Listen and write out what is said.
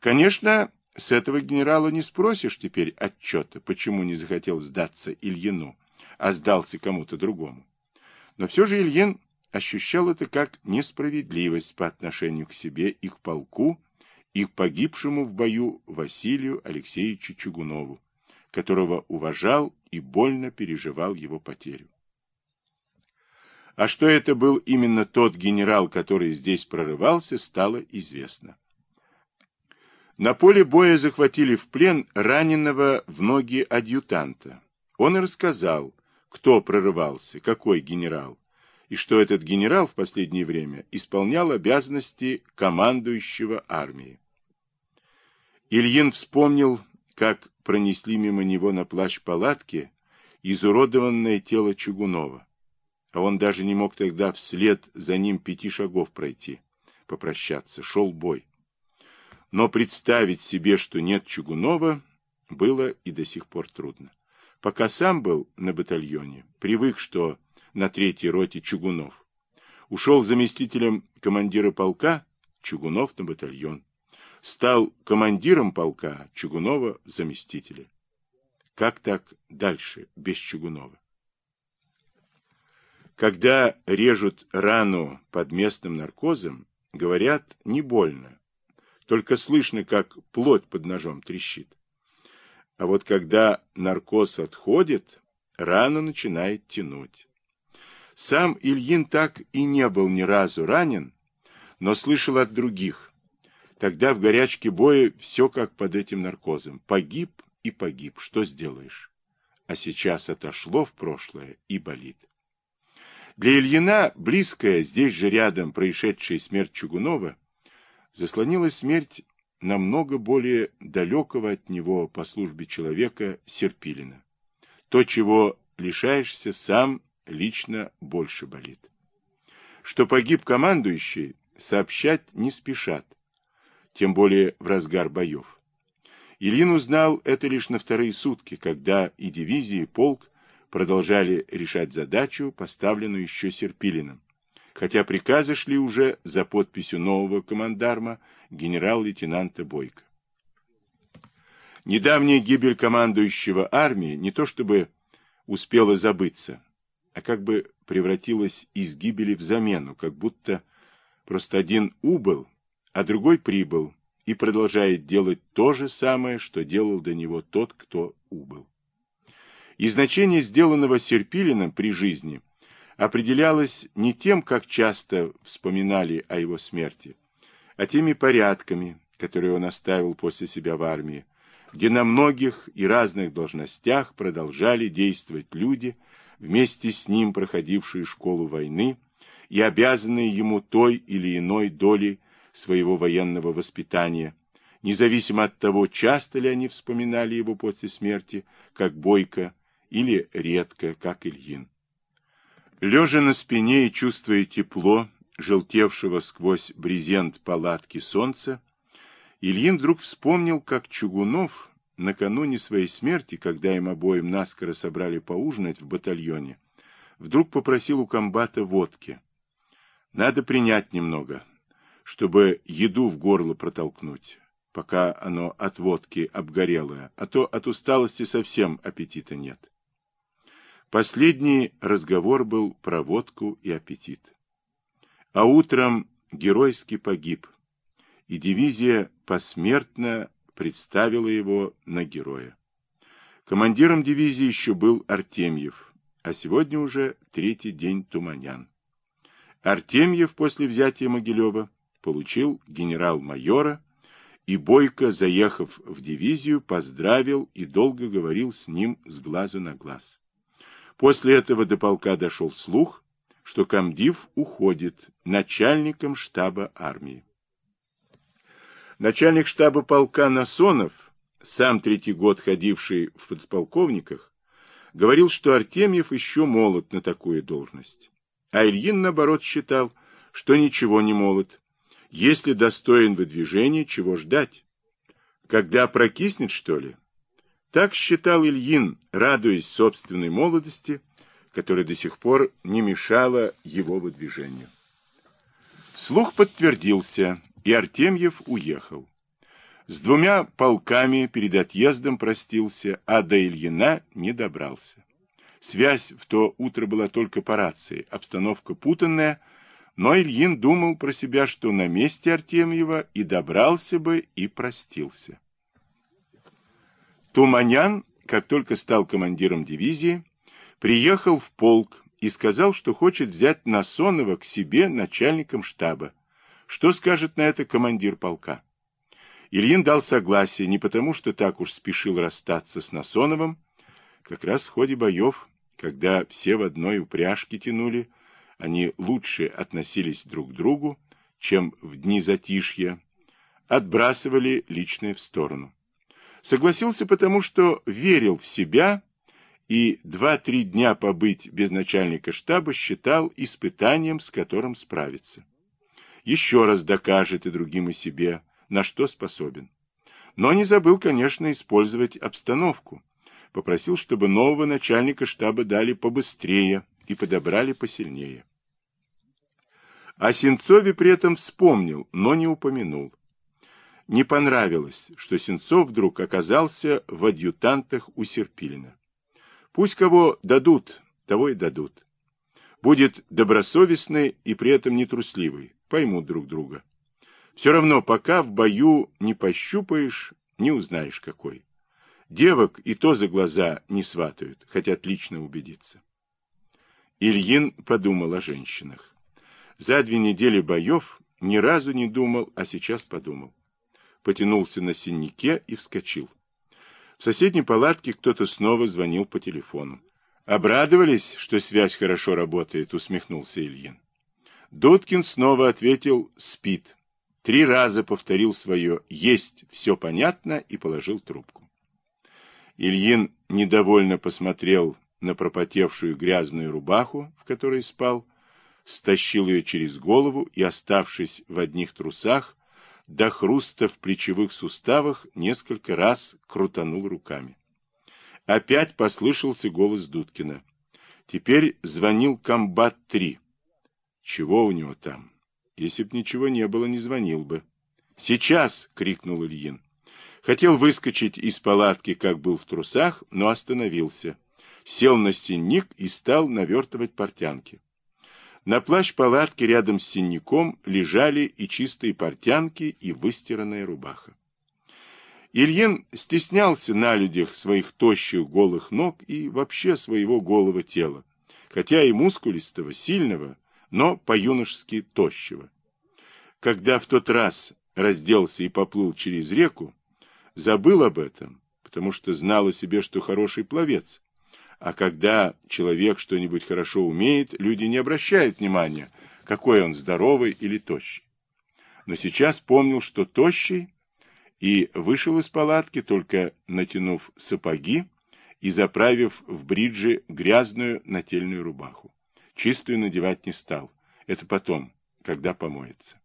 Конечно, с этого генерала не спросишь теперь отчета, почему не захотел сдаться Ильину, а сдался кому-то другому. Но все же Ильин ощущал это как несправедливость по отношению к себе и к полку, и к погибшему в бою Василию Алексеевичу Чугунову, которого уважал и больно переживал его потерю. А что это был именно тот генерал, который здесь прорывался, стало известно. На поле боя захватили в плен раненого в ноги адъютанта. Он и рассказал, кто прорывался, какой генерал, и что этот генерал в последнее время исполнял обязанности командующего армией. Ильин вспомнил, как пронесли мимо него на плащ палатки изуродованное тело Чугунова а он даже не мог тогда вслед за ним пяти шагов пройти, попрощаться, шел бой. Но представить себе, что нет Чугунова, было и до сих пор трудно. Пока сам был на батальоне, привык, что на третьей роте Чугунов. Ушел заместителем командира полка, Чугунов на батальон. Стал командиром полка, Чугунова заместителя. Как так дальше, без Чугунова? Когда режут рану под местным наркозом, говорят, не больно. Только слышно, как плоть под ножом трещит. А вот когда наркоз отходит, рана начинает тянуть. Сам Ильин так и не был ни разу ранен, но слышал от других. Тогда в горячке боя все как под этим наркозом. Погиб и погиб, что сделаешь? А сейчас отошло в прошлое и болит. Для Ильина, близкая, здесь же рядом происшедшая смерть Чугунова, заслонила смерть намного более далекого от него по службе человека Серпилина. То, чего лишаешься, сам лично больше болит. Что погиб командующий, сообщать не спешат, тем более в разгар боев. Ильин узнал это лишь на вторые сутки, когда и дивизии, и полк продолжали решать задачу, поставленную еще Серпилиным, хотя приказы шли уже за подписью нового командарма генерал-лейтенанта Бойко. Недавняя гибель командующего армии не то чтобы успела забыться, а как бы превратилась из гибели в замену, как будто просто один убыл, а другой прибыл и продолжает делать то же самое, что делал до него тот, кто убыл. И значение сделанного Серпилиным при жизни определялось не тем, как часто вспоминали о его смерти, а теми порядками, которые он оставил после себя в армии, где на многих и разных должностях продолжали действовать люди, вместе с ним проходившие школу войны и обязанные ему той или иной долей своего военного воспитания, независимо от того, часто ли они вспоминали его после смерти, как Бойко, или редко, как Ильин. Лежа на спине и чувствуя тепло, желтевшего сквозь брезент палатки солнца, Ильин вдруг вспомнил, как Чугунов накануне своей смерти, когда им обоим наскоро собрали поужинать в батальоне, вдруг попросил у комбата водки. Надо принять немного, чтобы еду в горло протолкнуть, пока оно от водки обгорелое, а то от усталости совсем аппетита нет. Последний разговор был про водку и аппетит. А утром геройски погиб, и дивизия посмертно представила его на героя. Командиром дивизии еще был Артемьев, а сегодня уже третий день Туманян. Артемьев после взятия Могилева получил генерал-майора, и Бойко, заехав в дивизию, поздравил и долго говорил с ним с глазу на глаз. После этого до полка дошел слух, что комдив уходит начальником штаба армии. Начальник штаба полка Насонов, сам третий год ходивший в подполковниках, говорил, что Артемьев еще молод на такую должность. А Ильин, наоборот, считал, что ничего не молод. Если достоин выдвижения, чего ждать? Когда прокиснет, что ли? Так считал Ильин, радуясь собственной молодости, которая до сих пор не мешала его выдвижению. Слух подтвердился, и Артемьев уехал. С двумя полками перед отъездом простился, а до Ильина не добрался. Связь в то утро была только по рации, обстановка путанная, но Ильин думал про себя, что на месте Артемьева и добрался бы, и простился. Туманян, как только стал командиром дивизии, приехал в полк и сказал, что хочет взять Насонова к себе начальником штаба. Что скажет на это командир полка? Ильин дал согласие не потому, что так уж спешил расстаться с Насоновым, как раз в ходе боев, когда все в одной упряжке тянули, они лучше относились друг к другу, чем в дни затишья, отбрасывали личное в сторону. Согласился потому, что верил в себя и два-три дня побыть без начальника штаба считал испытанием, с которым справится. Еще раз докажет и другим и себе, на что способен. Но не забыл, конечно, использовать обстановку. Попросил, чтобы нового начальника штаба дали побыстрее и подобрали посильнее. О Сенцове при этом вспомнил, но не упомянул. Не понравилось, что Сенцов вдруг оказался в адъютантах у Серпилина. Пусть кого дадут, того и дадут. Будет добросовестный и при этом нетрусливый, поймут друг друга. Все равно, пока в бою не пощупаешь, не узнаешь какой. Девок и то за глаза не сватают, хотят лично убедиться. Ильин подумал о женщинах. За две недели боев ни разу не думал, а сейчас подумал. Потянулся на синяке и вскочил. В соседней палатке кто-то снова звонил по телефону. «Обрадовались, что связь хорошо работает», — усмехнулся Ильин. Доткин снова ответил «спит». Три раза повторил свое «есть, все понятно» и положил трубку. Ильин недовольно посмотрел на пропотевшую грязную рубаху, в которой спал, стащил ее через голову и, оставшись в одних трусах, до хруста в плечевых суставах несколько раз крутанул руками. Опять послышался голос Дудкина. Теперь звонил комбат-3. Чего у него там? Если б ничего не было, не звонил бы. «Сейчас!» — крикнул Ильин. Хотел выскочить из палатки, как был в трусах, но остановился. Сел на синник и стал навертывать портянки. На плащ палатки рядом с синяком лежали и чистые портянки, и выстиранная рубаха. Ильин стеснялся на людях своих тощих голых ног и вообще своего голого тела, хотя и мускулистого, сильного, но по-юношески тощего. Когда в тот раз разделся и поплыл через реку, забыл об этом, потому что знал о себе, что хороший пловец. А когда человек что-нибудь хорошо умеет, люди не обращают внимания, какой он здоровый или тощий. Но сейчас помнил, что тощий, и вышел из палатки, только натянув сапоги и заправив в бриджи грязную нательную рубаху. Чистую надевать не стал. Это потом, когда помоется.